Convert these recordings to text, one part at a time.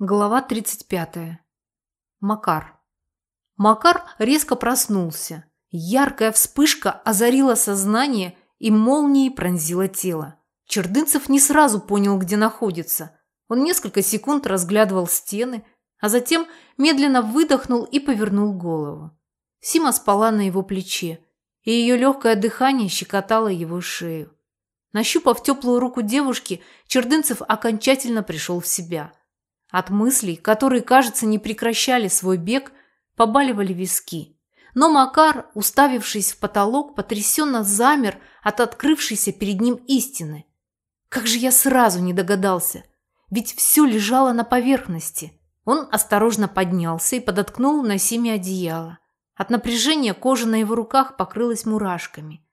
Глава 35. Макар. Макар резко проснулся. Яркая вспышка озарила сознание и молнией пронзила тело. Чердынцев не сразу понял, где находится. Он несколько секунд разглядывал стены, а затем медленно выдохнул и повернул голову. Сима спала на его плече, и ее легкое дыхание щекотало его шею. Нащупав теплую руку девушки, Чердынцев окончательно пришел в себя – от мыслей, которые, кажется, не прекращали свой бег, побаливали виски. Но Макар, уставившись в потолок, потрясенно замер от открывшейся перед ним истины. Как же я сразу не догадался, ведь все лежало на поверхности. Он осторожно поднялся и подоткнул на Симе одеяло. От напряжения кожа на его руках покрылась мурашками.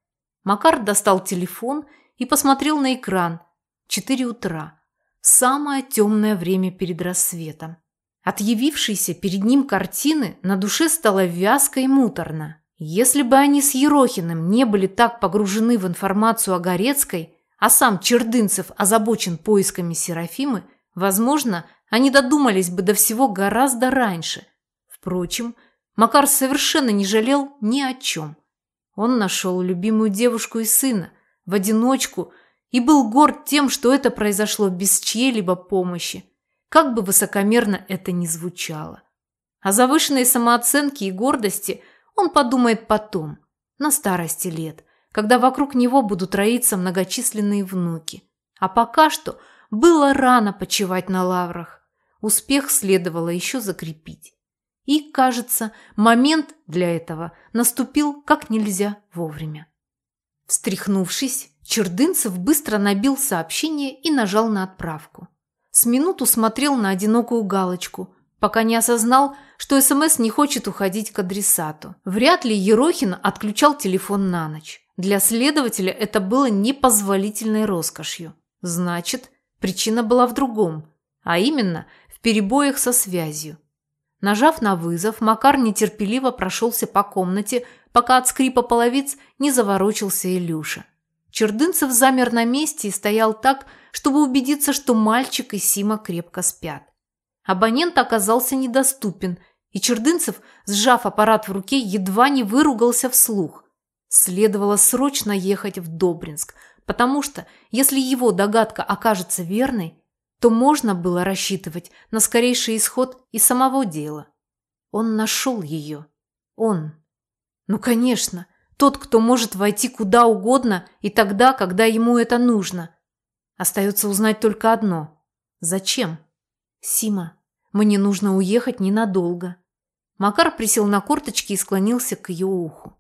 Макар достал телефон и посмотрел на экран. Четыре утра. Самое темное время перед рассветом. От явившейся перед ним картины на душе стало вязко и муторно. Если бы они с Ерохиным не были так погружены в информацию о Горецкой, а сам Чердынцев озабочен поисками Серафимы, возможно, они додумались бы до всего гораздо раньше. Впрочем, Макар совершенно не жалел ни о чем. Он нашел любимую девушку и сына, в одиночку – и был горд тем, что это произошло без чьей-либо помощи, как бы высокомерно это ни звучало. О завышенной самооценке и гордости он подумает потом, на старости лет, когда вокруг него будут роиться многочисленные внуки. А пока что было рано почивать на лаврах. Успех следовало еще закрепить. И, кажется, момент для этого наступил как нельзя вовремя. Встряхнувшись, Чердынцев быстро набил сообщение и нажал на отправку. С минуту смотрел на одинокую галочку, пока не осознал, что СМС не хочет уходить к адресату. Вряд ли Ерохин отключал телефон на ночь. Для следователя это было непозволительной роскошью. Значит, причина была в другом, а именно в перебоях со связью. Нажав на вызов, Макар нетерпеливо прошелся по комнате, пока от скрипа половиц не заворочился Илюша. Чердынцев замер на месте и стоял так, чтобы убедиться, что мальчик и Сима крепко спят. Абонент оказался недоступен, и Чердынцев, сжав аппарат в руке, едва не выругался вслух. Следовало срочно ехать в Добринск, потому что, если его догадка окажется верной, то можно было рассчитывать на скорейший исход и самого дела. Он нашел ее. Он. Ну, конечно, тот, кто может войти куда угодно и тогда, когда ему это нужно. Остается узнать только одно. Зачем? Сима, мне нужно уехать ненадолго. Макар присел на корточки и склонился к ее уху.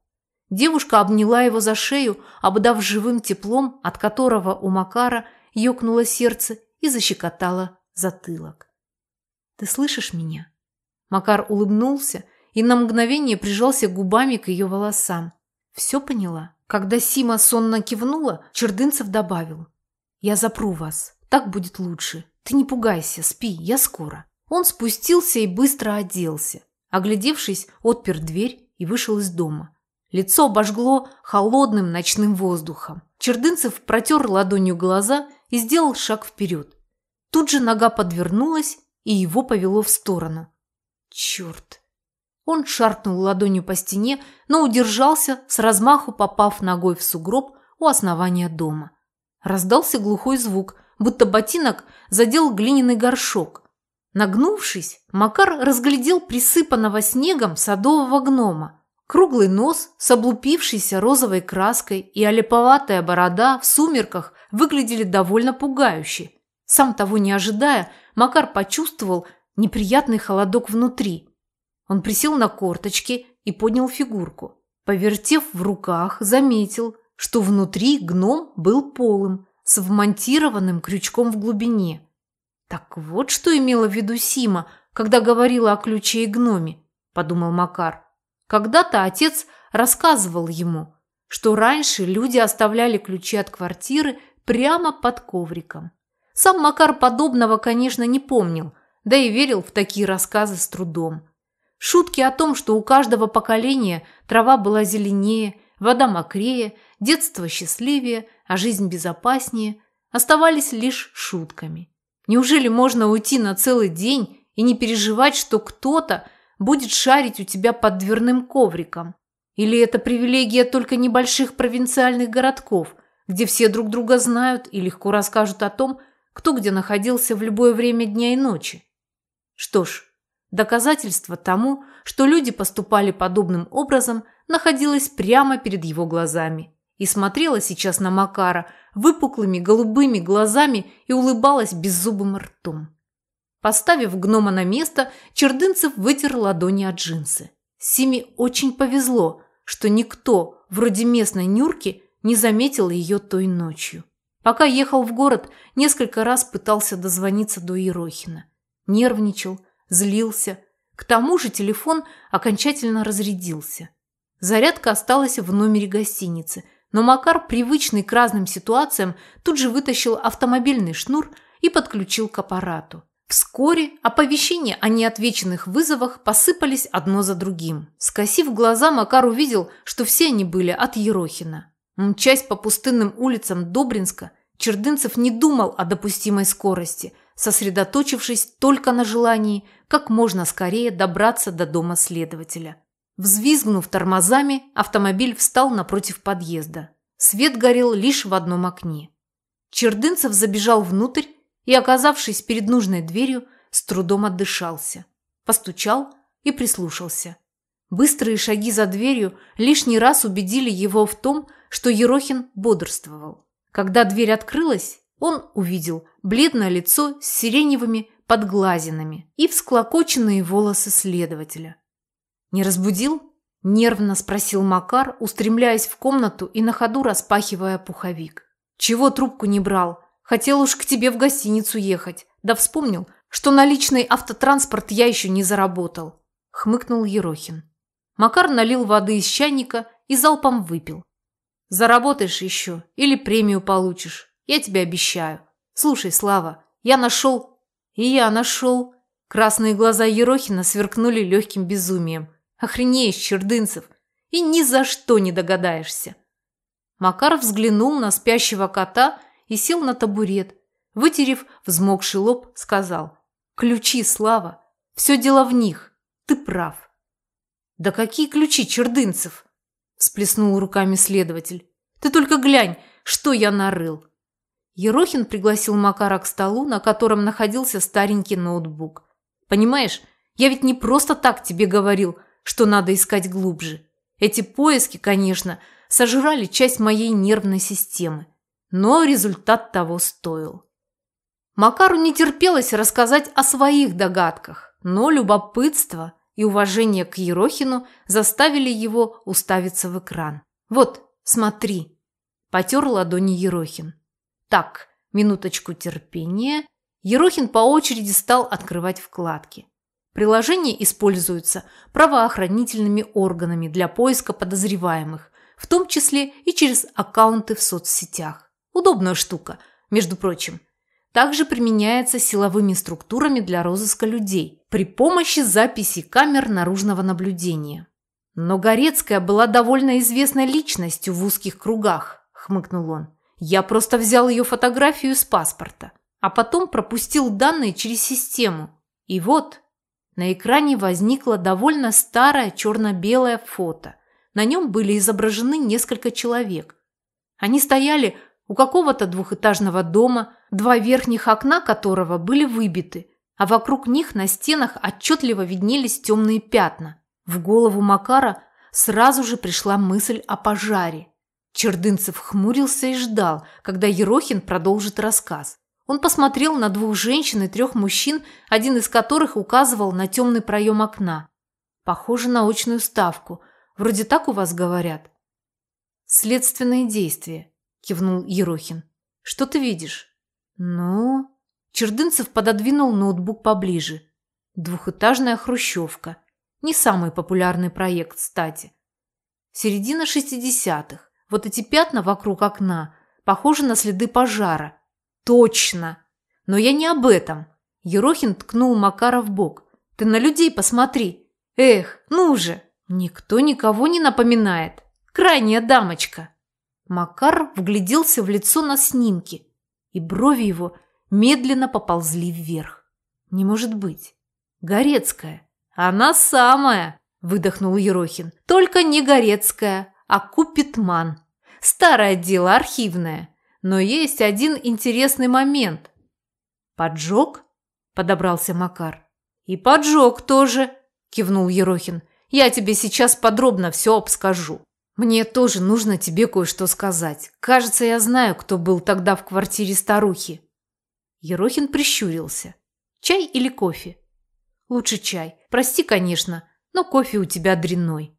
Девушка обняла его за шею, обдав живым теплом, от которого у Макара ёкнуло сердце и защекотало затылок. «Ты слышишь меня?» Макар улыбнулся и на мгновение прижался губами к ее волосам. Все поняла? Когда Сима сонно кивнула, Чердынцев добавил. «Я запру вас. Так будет лучше. Ты не пугайся, спи, я скоро». Он спустился и быстро оделся. Оглядевшись, отпер дверь и вышел из дома. Лицо обожгло холодным ночным воздухом. Чердынцев протер ладонью глаза и сделал шаг вперед. Тут же нога подвернулась, и его повело в сторону. Черт! Он шаркнул ладонью по стене, но удержался, с размаху попав ногой в сугроб у основания дома. Раздался глухой звук, будто ботинок задел глиняный горшок. Нагнувшись, Макар разглядел присыпанного снегом садового гнома. Круглый нос с облупившейся розовой краской и олеповатая борода в сумерках выглядели довольно пугающе. Сам того не ожидая, Макар почувствовал неприятный холодок внутри – он присел на корточки и поднял фигурку. Повертев в руках, заметил, что внутри гном был полым, с вмонтированным крючком в глубине. Так вот, что имела в виду Сима, когда говорила о ключе и гноме, подумал Макар. Когда-то отец рассказывал ему, что раньше люди оставляли ключи от квартиры прямо под ковриком. Сам Макар подобного, конечно, не помнил, да и верил в такие рассказы с трудом. Шутки о том, что у каждого поколения трава была зеленее, вода мокрее, детство счастливее, а жизнь безопаснее, оставались лишь шутками. Неужели можно уйти на целый день и не переживать, что кто-то будет шарить у тебя под дверным ковриком. Или это привилегия только небольших провинциальных городков, где все друг друга знают и легко расскажут о том, кто где находился в любое время дня и ночи. Что ж, доказательство тому, что люди поступали подобным образом, находилось прямо перед его глазами и смотрела сейчас на Макара выпуклыми голубыми глазами и улыбалась беззубым ртом. Поставив гнома на место, Чердынцев вытер ладони от джинсы. Симе очень повезло, что никто, вроде местной Нюрки, не заметил ее той ночью. Пока ехал в город, несколько раз пытался дозвониться до Ерохина. Нервничал, злился. К тому же телефон окончательно разрядился. Зарядка осталась в номере гостиницы, но Макар, привычный к разным ситуациям, тут же вытащил автомобильный шнур и подключил к аппарату. Вскоре оповещения о неотвеченных вызовах посыпались одно за другим. Скосив глаза, Макар увидел, что все они были от Ерохина. Мчась по пустынным улицам Добринска, Чердынцев не думал о допустимой скорости, сосредоточившись только на желании как можно скорее добраться до дома следователя. Взвизгнув тормозами, автомобиль встал напротив подъезда. Свет горел лишь в одном окне. Чердынцев забежал внутрь и, оказавшись перед нужной дверью, с трудом отдышался. Постучал и прислушался. Быстрые шаги за дверью лишний раз убедили его в том, что Ерохин бодрствовал. Когда дверь открылась, он увидел бледное лицо с сиреневыми подглазинами и всклокоченные волосы следователя. «Не разбудил?» – нервно спросил Макар, устремляясь в комнату и на ходу распахивая пуховик. «Чего трубку не брал? Хотел уж к тебе в гостиницу ехать. Да вспомнил, что наличный автотранспорт я еще не заработал», – хмыкнул Ерохин. Макар налил воды из чайника и залпом выпил. «Заработаешь еще или премию получишь, я тебе обещаю. Слушай, Слава, я нашел...» «И я нашел...» Красные глаза Ерохина сверкнули легким безумием. Охренеешь, чердынцев, и ни за что не догадаешься. Макар взглянул на спящего кота и сел на табурет. Вытерев взмокший лоб, сказал. «Ключи, Слава, все дело в них. Ты прав». «Да какие ключи, чердынцев?» всплеснул руками следователь. «Ты только глянь, что я нарыл». Ерохин пригласил Макара к столу, на котором находился старенький ноутбук. «Понимаешь, я ведь не просто так тебе говорил, что надо искать глубже. Эти поиски, конечно, сожрали часть моей нервной системы, но результат того стоил. Макару не терпелось рассказать о своих догадках, но любопытство и уважение к Ерохину заставили его уставиться в экран. «Вот, смотри», – потер ладони Ерохин. «Так, минуточку терпения». Ерохин по очереди стал открывать вкладки. Приложение используется правоохранительными органами для поиска подозреваемых, в том числе и через аккаунты в соцсетях. Удобная штука, между прочим. Также применяется силовыми структурами для розыска людей при помощи записи камер наружного наблюдения. Но Горецкая была довольно известной личностью в узких кругах, хмыкнул он. Я просто взял ее фотографию из паспорта, а потом пропустил данные через систему. И вот, на экране возникло довольно старое черно-белое фото. На нем были изображены несколько человек. Они стояли у какого-то двухэтажного дома, два верхних окна которого были выбиты, а вокруг них на стенах отчетливо виднелись темные пятна. В голову Макара сразу же пришла мысль о пожаре. Чердынцев хмурился и ждал, когда Ерохин продолжит рассказ. Он посмотрел на двух женщин и трех мужчин, один из которых указывал на темный проем окна. Похоже на очную ставку. Вроде так у вас говорят. Следственные действия, кивнул Ерохин. Что ты видишь? Ну... Чердынцев пододвинул ноутбук поближе. Двухэтажная хрущевка. Не самый популярный проект, кстати. Середина шестидесятых. Вот эти пятна вокруг окна похожи на следы пожара. Точно. Но я не об этом. Ерохин ткнул Макара в бок. Ты на людей посмотри. Эх, ну же. Никто никого не напоминает. Крайняя дамочка. Макар вгляделся в лицо на снимке, и брови его медленно поползли вверх. Не может быть. Горецкая. Она самая, выдохнул Ерохин. Только не Горецкая, а Купитман. Старое дело, архивное. Но есть один интересный момент. Поджог? Подобрался Макар. И поджог тоже, кивнул Ерохин. Я тебе сейчас подробно все обскажу. Мне тоже нужно тебе кое-что сказать. Кажется, я знаю, кто был тогда в квартире старухи. Ерохин прищурился. Чай или кофе? Лучше чай. Прости, конечно, но кофе у тебя дрянной.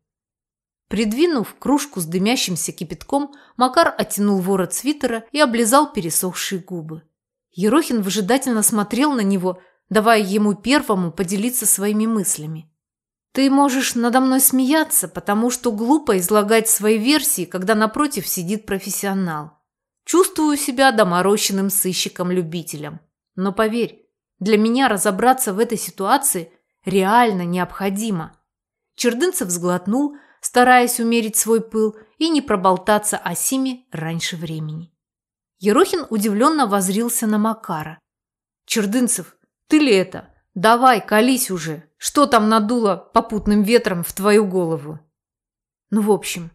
Придвинув кружку с дымящимся кипятком, Макар оттянул ворот свитера и облизал пересохшие губы. Ерохин выжидательно смотрел на него, давая ему первому поделиться своими мыслями. Ты можешь надо мной смеяться, потому что глупо излагать свои версии, когда напротив сидит профессионал. Чувствую себя доморощенным сыщиком-любителем. Но поверь, для меня разобраться в этой ситуации реально необходимо. Чердынцев сглотнул, стараясь умерить свой пыл и не проболтаться о Симе раньше времени. Ерохин удивленно возрился на Макара. «Чердынцев, ты ли это? Давай, колись уже!» Что там надуло попутным ветром в твою голову? Ну, в общем,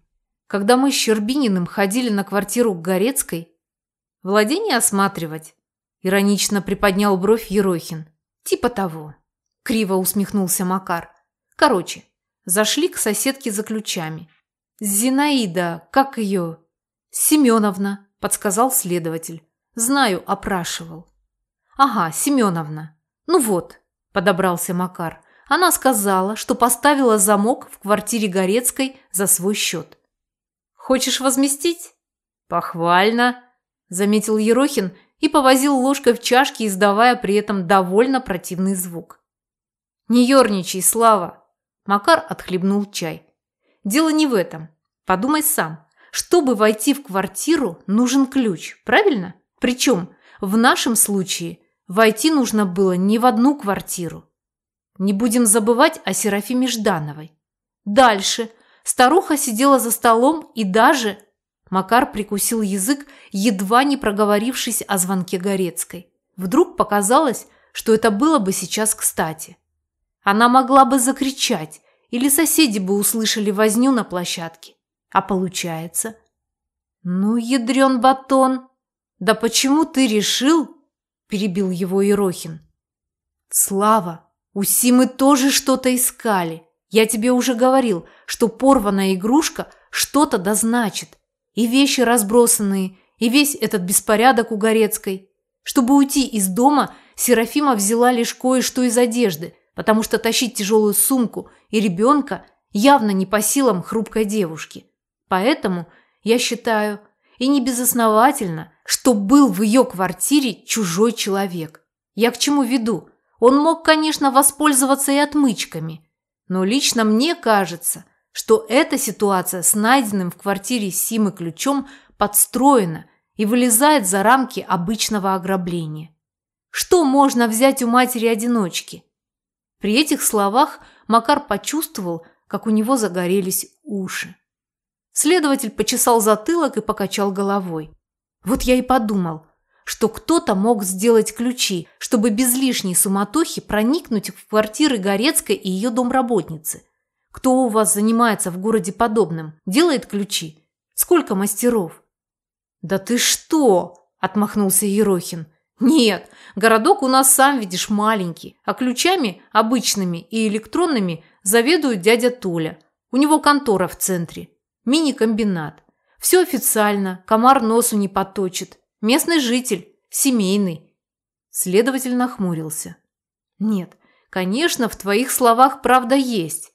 когда мы с Щербининым ходили на квартиру к Горецкой, владение осматривать, иронично приподнял бровь Ерохин. Типа того. Криво усмехнулся Макар. Короче, зашли к соседке за ключами. Зинаида, как ее? Семеновна, подсказал следователь. Знаю, опрашивал. Ага, Семеновна. Ну вот, подобрался Макар. Она сказала, что поставила замок в квартире Горецкой за свой счет. «Хочешь возместить?» «Похвально», – заметил Ерохин и повозил ложкой в чашке, издавая при этом довольно противный звук. «Не ерничай, Слава!» Макар отхлебнул чай. «Дело не в этом. Подумай сам. Чтобы войти в квартиру, нужен ключ, правильно? Причем в нашем случае войти нужно было не в одну квартиру, не будем забывать о Серафиме Ждановой. Дальше. Старуха сидела за столом и даже... Макар прикусил язык, едва не проговорившись о звонке Горецкой. Вдруг показалось, что это было бы сейчас кстати. Она могла бы закричать, или соседи бы услышали возню на площадке. А получается... Ну, ядрен батон! Да почему ты решил? Перебил его Ерохин. Слава, у Симы тоже что-то искали. Я тебе уже говорил, что порванная игрушка что-то дозначит. И вещи разбросанные, и весь этот беспорядок у Горецкой. Чтобы уйти из дома, Серафима взяла лишь кое-что из одежды, потому что тащить тяжелую сумку и ребенка явно не по силам хрупкой девушки. Поэтому я считаю, и не безосновательно, что был в ее квартире чужой человек. Я к чему веду? Он мог, конечно, воспользоваться и отмычками, но лично мне кажется, что эта ситуация с найденным в квартире Симы ключом подстроена и вылезает за рамки обычного ограбления. Что можно взять у матери-одиночки? При этих словах Макар почувствовал, как у него загорелись уши. Следователь почесал затылок и покачал головой. Вот я и подумал, что кто-то мог сделать ключи, чтобы без лишней суматохи проникнуть в квартиры Горецкой и ее домработницы. Кто у вас занимается в городе подобным? Делает ключи? Сколько мастеров? Да ты что? Отмахнулся Ерохин. Нет, городок у нас, сам видишь, маленький, а ключами, обычными и электронными, заведует дядя Толя. У него контора в центре. Мини-комбинат. Все официально, комар носу не поточит. Местный житель, семейный. Следователь нахмурился. Нет, конечно, в твоих словах правда есть.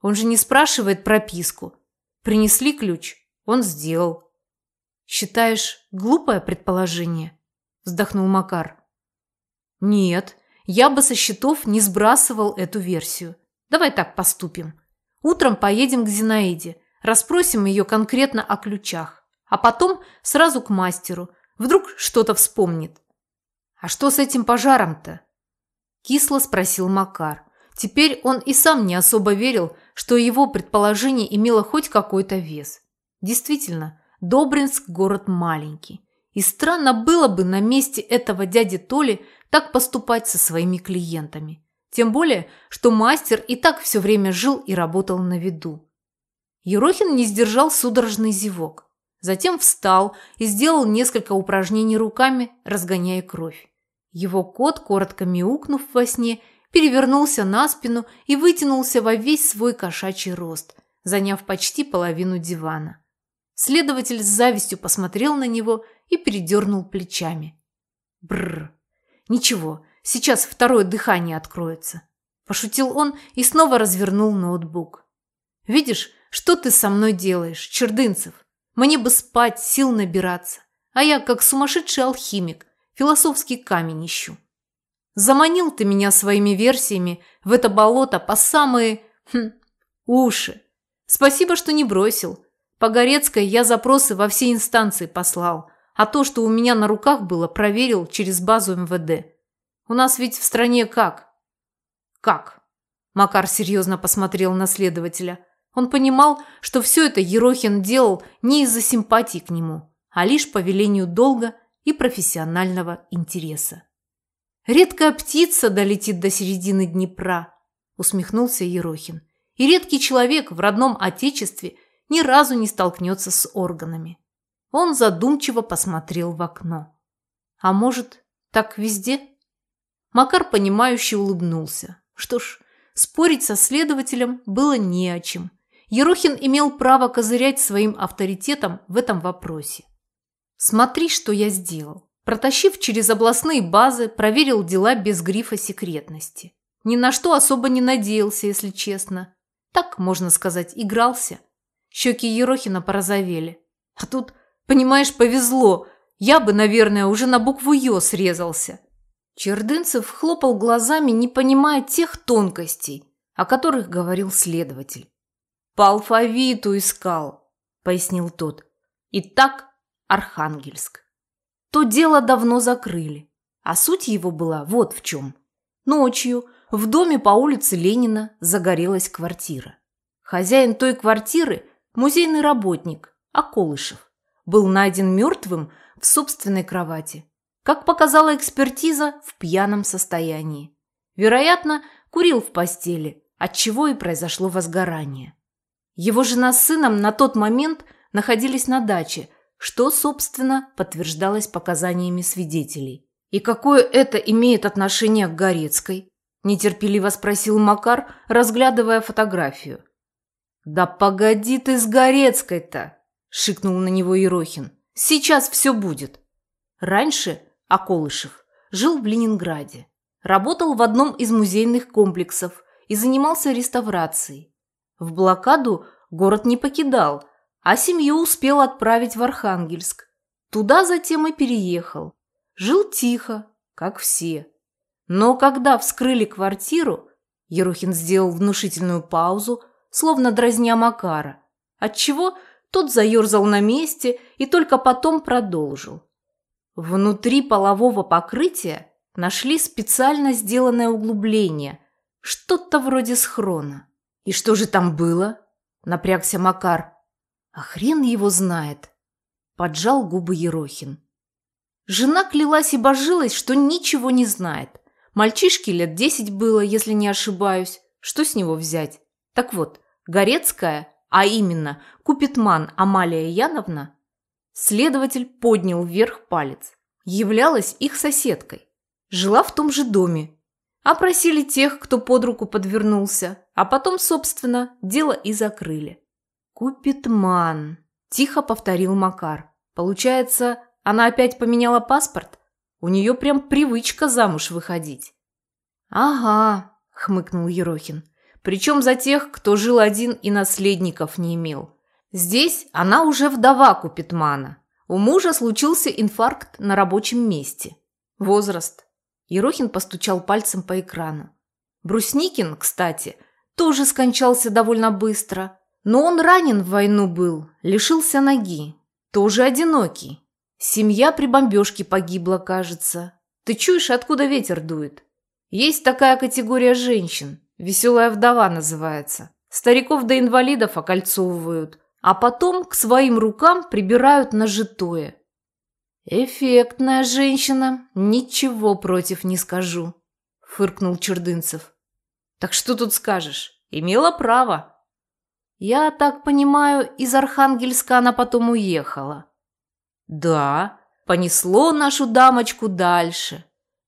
Он же не спрашивает прописку. Принесли ключ, он сделал. Считаешь, глупое предположение? Вздохнул Макар. Нет, я бы со счетов не сбрасывал эту версию. Давай так поступим. Утром поедем к Зинаиде, расспросим ее конкретно о ключах, а потом сразу к мастеру, Вдруг что-то вспомнит. «А что с этим пожаром-то?» Кисло спросил Макар. Теперь он и сам не особо верил, что его предположение имело хоть какой-то вес. Действительно, Добринск – город маленький. И странно было бы на месте этого дяди Толи так поступать со своими клиентами. Тем более, что мастер и так все время жил и работал на виду. Ерохин не сдержал судорожный зевок. Затем встал и сделал несколько упражнений руками, разгоняя кровь. Его кот, коротко мяукнув во сне, перевернулся на спину и вытянулся во весь свой кошачий рост, заняв почти половину дивана. Следователь с завистью посмотрел на него и передернул плечами. Бррр. Ничего, сейчас второе дыхание откроется. Пошутил он и снова развернул ноутбук. Видишь, что ты со мной делаешь, Чердынцев? Мне бы спать, сил набираться. А я, как сумасшедший алхимик, философский камень ищу. Заманил ты меня своими версиями в это болото по самые... Хм, уши. Спасибо, что не бросил. По Горецкой я запросы во все инстанции послал, а то, что у меня на руках было, проверил через базу МВД. У нас ведь в стране как? Как? Макар серьезно посмотрел на следователя. Он понимал, что все это Ерохин делал не из-за симпатии к нему, а лишь по велению долга и профессионального интереса. «Редкая птица долетит до середины Днепра», – усмехнулся Ерохин. «И редкий человек в родном отечестве ни разу не столкнется с органами». Он задумчиво посмотрел в окно. «А может, так везде?» Макар, понимающе улыбнулся. Что ж, спорить со следователем было не о чем. Ерохин имел право козырять своим авторитетом в этом вопросе. «Смотри, что я сделал». Протащив через областные базы, проверил дела без грифа секретности. Ни на что особо не надеялся, если честно. Так, можно сказать, игрался. Щеки Ерохина порозовели. А тут, понимаешь, повезло. Я бы, наверное, уже на букву «Ё» срезался. Чердынцев хлопал глазами, не понимая тех тонкостей, о которых говорил следователь. «По алфавиту искал», – пояснил тот. «Итак, Архангельск. То дело давно закрыли, а суть его была вот в чем. Ночью в доме по улице Ленина загорелась квартира. Хозяин той квартиры – музейный работник Аколышев. Был найден мертвым в собственной кровати. Как показала экспертиза, в пьяном состоянии. Вероятно, курил в постели, отчего и произошло возгорание. Его жена с сыном на тот момент находились на даче, что, собственно, подтверждалось показаниями свидетелей. «И какое это имеет отношение к Горецкой?» – нетерпеливо спросил Макар, разглядывая фотографию. «Да погоди ты с Горецкой-то!» – шикнул на него Ерохин. «Сейчас все будет!» Раньше Аколышев жил в Ленинграде, работал в одном из музейных комплексов и занимался реставрацией. В блокаду город не покидал, а семью успел отправить в Архангельск. Туда затем и переехал. Жил тихо, как все. Но когда вскрыли квартиру, Ерохин сделал внушительную паузу, словно дразня Макара, отчего тот заерзал на месте и только потом продолжил. Внутри полового покрытия нашли специально сделанное углубление, что-то вроде схрона. «И что же там было?» – напрягся Макар. «А хрен его знает!» – поджал губы Ерохин. Жена клялась и божилась, что ничего не знает. Мальчишке лет десять было, если не ошибаюсь. Что с него взять? Так вот, Горецкая, а именно Купитман Амалия Яновна, следователь поднял вверх палец, являлась их соседкой. Жила в том же доме, Опросили тех, кто под руку подвернулся, а потом, собственно, дело и закрыли. «Купитман», – тихо повторил Макар. «Получается, она опять поменяла паспорт? У нее прям привычка замуж выходить». «Ага», – хмыкнул Ерохин. «Причем за тех, кто жил один и наследников не имел. Здесь она уже вдова Купитмана. У мужа случился инфаркт на рабочем месте. Возраст Ерохин постучал пальцем по экрану. Брусникин, кстати, тоже скончался довольно быстро. Но он ранен в войну был, лишился ноги. Тоже одинокий. Семья при бомбежке погибла, кажется. Ты чуешь, откуда ветер дует? Есть такая категория женщин. Веселая вдова называется. Стариков до инвалидов окольцовывают, а потом к своим рукам прибирают нажитое. «Эффектная женщина, ничего против не скажу», – фыркнул Чердынцев. Так что тут скажешь? Имела право. Я так понимаю, из Архангельска она потом уехала. Да, понесло нашу дамочку дальше.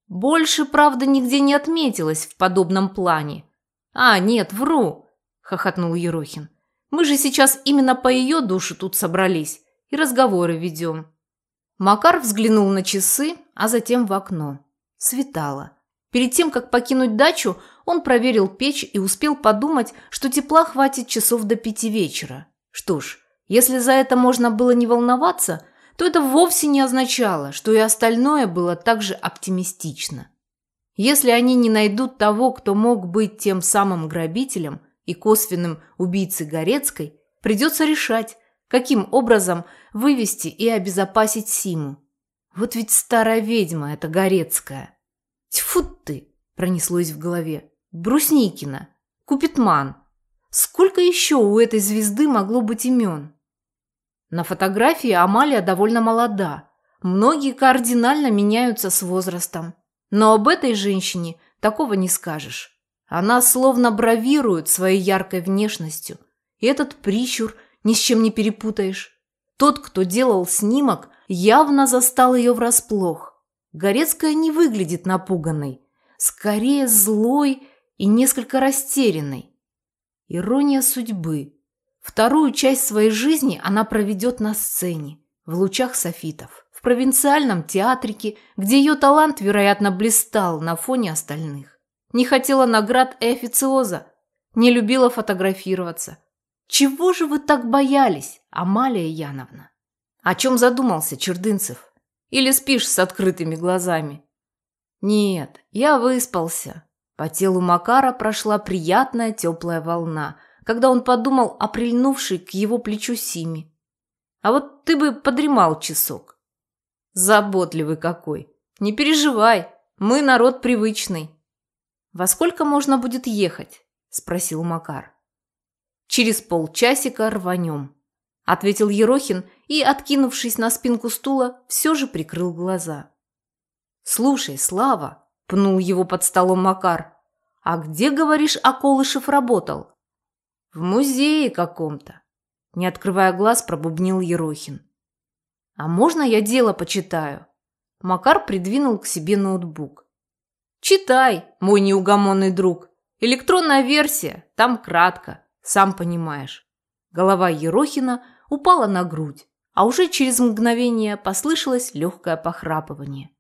Больше, правда, нигде не отметилось в подобном плане. А, нет, вру, хохотнул Ерохин. Мы же сейчас именно по ее душу тут собрались и разговоры ведем. Макар взглянул на часы, а затем в окно. Светало. Перед тем, как покинуть дачу, он проверил печь и успел подумать, что тепла хватит часов до пяти вечера. Что ж, если за это можно было не волноваться, то это вовсе не означало, что и остальное было также оптимистично. Если они не найдут того, кто мог быть тем самым грабителем и косвенным убийцей Горецкой, придется решать, каким образом вывести и обезопасить Симу. Вот ведь старая ведьма эта Горецкая. Тьфу ты, пронеслось в голове. Брусникина, Купитман. Сколько еще у этой звезды могло быть имен? На фотографии Амалия довольно молода. Многие кардинально меняются с возрастом. Но об этой женщине такого не скажешь. Она словно бравирует своей яркой внешностью. И этот прищур ни с чем не перепутаешь. Тот, кто делал снимок, явно застал ее врасплох. Горецкая не выглядит напуганной, скорее злой и несколько растерянной. Ирония судьбы. Вторую часть своей жизни она проведет на сцене, в лучах софитов, в провинциальном театрике, где ее талант, вероятно, блистал на фоне остальных. Не хотела наград и официоза, не любила фотографироваться. Чего же вы так боялись, Амалия Яновна? О чем задумался Чердынцев? Или спишь с открытыми глазами? Нет, я выспался. По телу Макара прошла приятная теплая волна, когда он подумал о прильнувшей к его плечу Симе. А вот ты бы подремал часок. Заботливый какой. Не переживай, мы народ привычный. Во сколько можно будет ехать? Спросил Макар. Через полчасика рванем ответил Ерохин и, откинувшись на спинку стула, все же прикрыл глаза. «Слушай, Слава!» – пнул его под столом Макар. «А где, говоришь, Аколышев работал?» «В музее каком-то», – не открывая глаз, пробубнил Ерохин. «А можно я дело почитаю?» Макар придвинул к себе ноутбук. «Читай, мой неугомонный друг. Электронная версия, там кратко, сам понимаешь». Голова Ерохина упала на грудь, а уже через мгновение послышалось легкое похрапывание.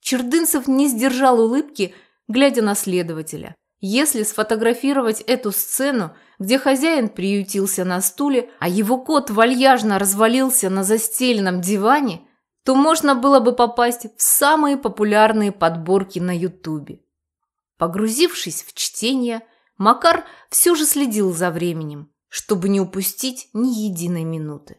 Чердынцев не сдержал улыбки, глядя на следователя. Если сфотографировать эту сцену, где хозяин приютился на стуле, а его кот вальяжно развалился на застеленном диване, то можно было бы попасть в самые популярные подборки на Ютубе. Погрузившись в чтение, Макар все же следил за временем чтобы не упустить ни единой минуты.